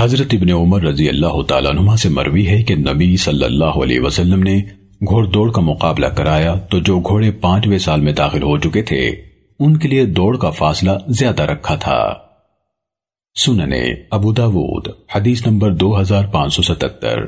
حضرت ابن عمر رضی اللہ تعالیٰ عنہ سے مروی ہے کہ نبی صلی اللہ علیہ وسلم نے گھوڑ دوڑ کا مقابلہ کرایا تو جو گھوڑے پانچویں سال میں داخل ہو چکے تھے، ان کے لیے دوڑ کا فاصلہ زیادہ رکھا تھا۔ سننے ابو داود، حدیث نمبر دو ہزار پانچ سو ستتر۔